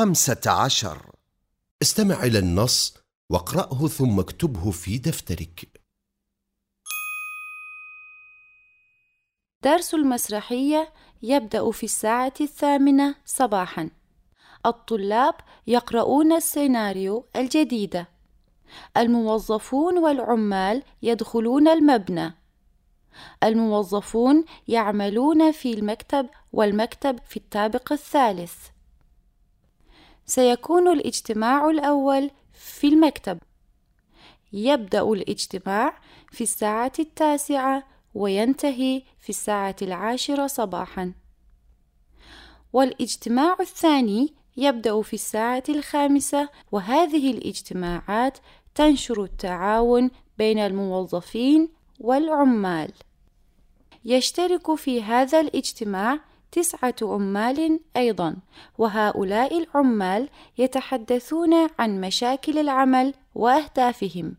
خمسة عشر. استمع إلى النص واقرأه ثم اكتبه في دفترك. درس المسرحية يبدأ في الساعة الثامنة صباحا. الطلاب يقرؤون السيناريو الجديد. الموظفون والعمال يدخلون المبنى. الموظفون يعملون في المكتب والمكتب في الطابق الثالث. سيكون الاجتماع الأول في المكتب. يبدأ الاجتماع في الساعة التاسعة وينتهي في الساعة العاشرة صباحا. والاجتماع الثاني يبدأ في الساعة الخامسة وهذه الاجتماعات تنشر التعاون بين الموظفين والعمال. يشترك في هذا الاجتماع تسعة عمال أيضا وهؤلاء العمال يتحدثون عن مشاكل العمل وأهدافهم.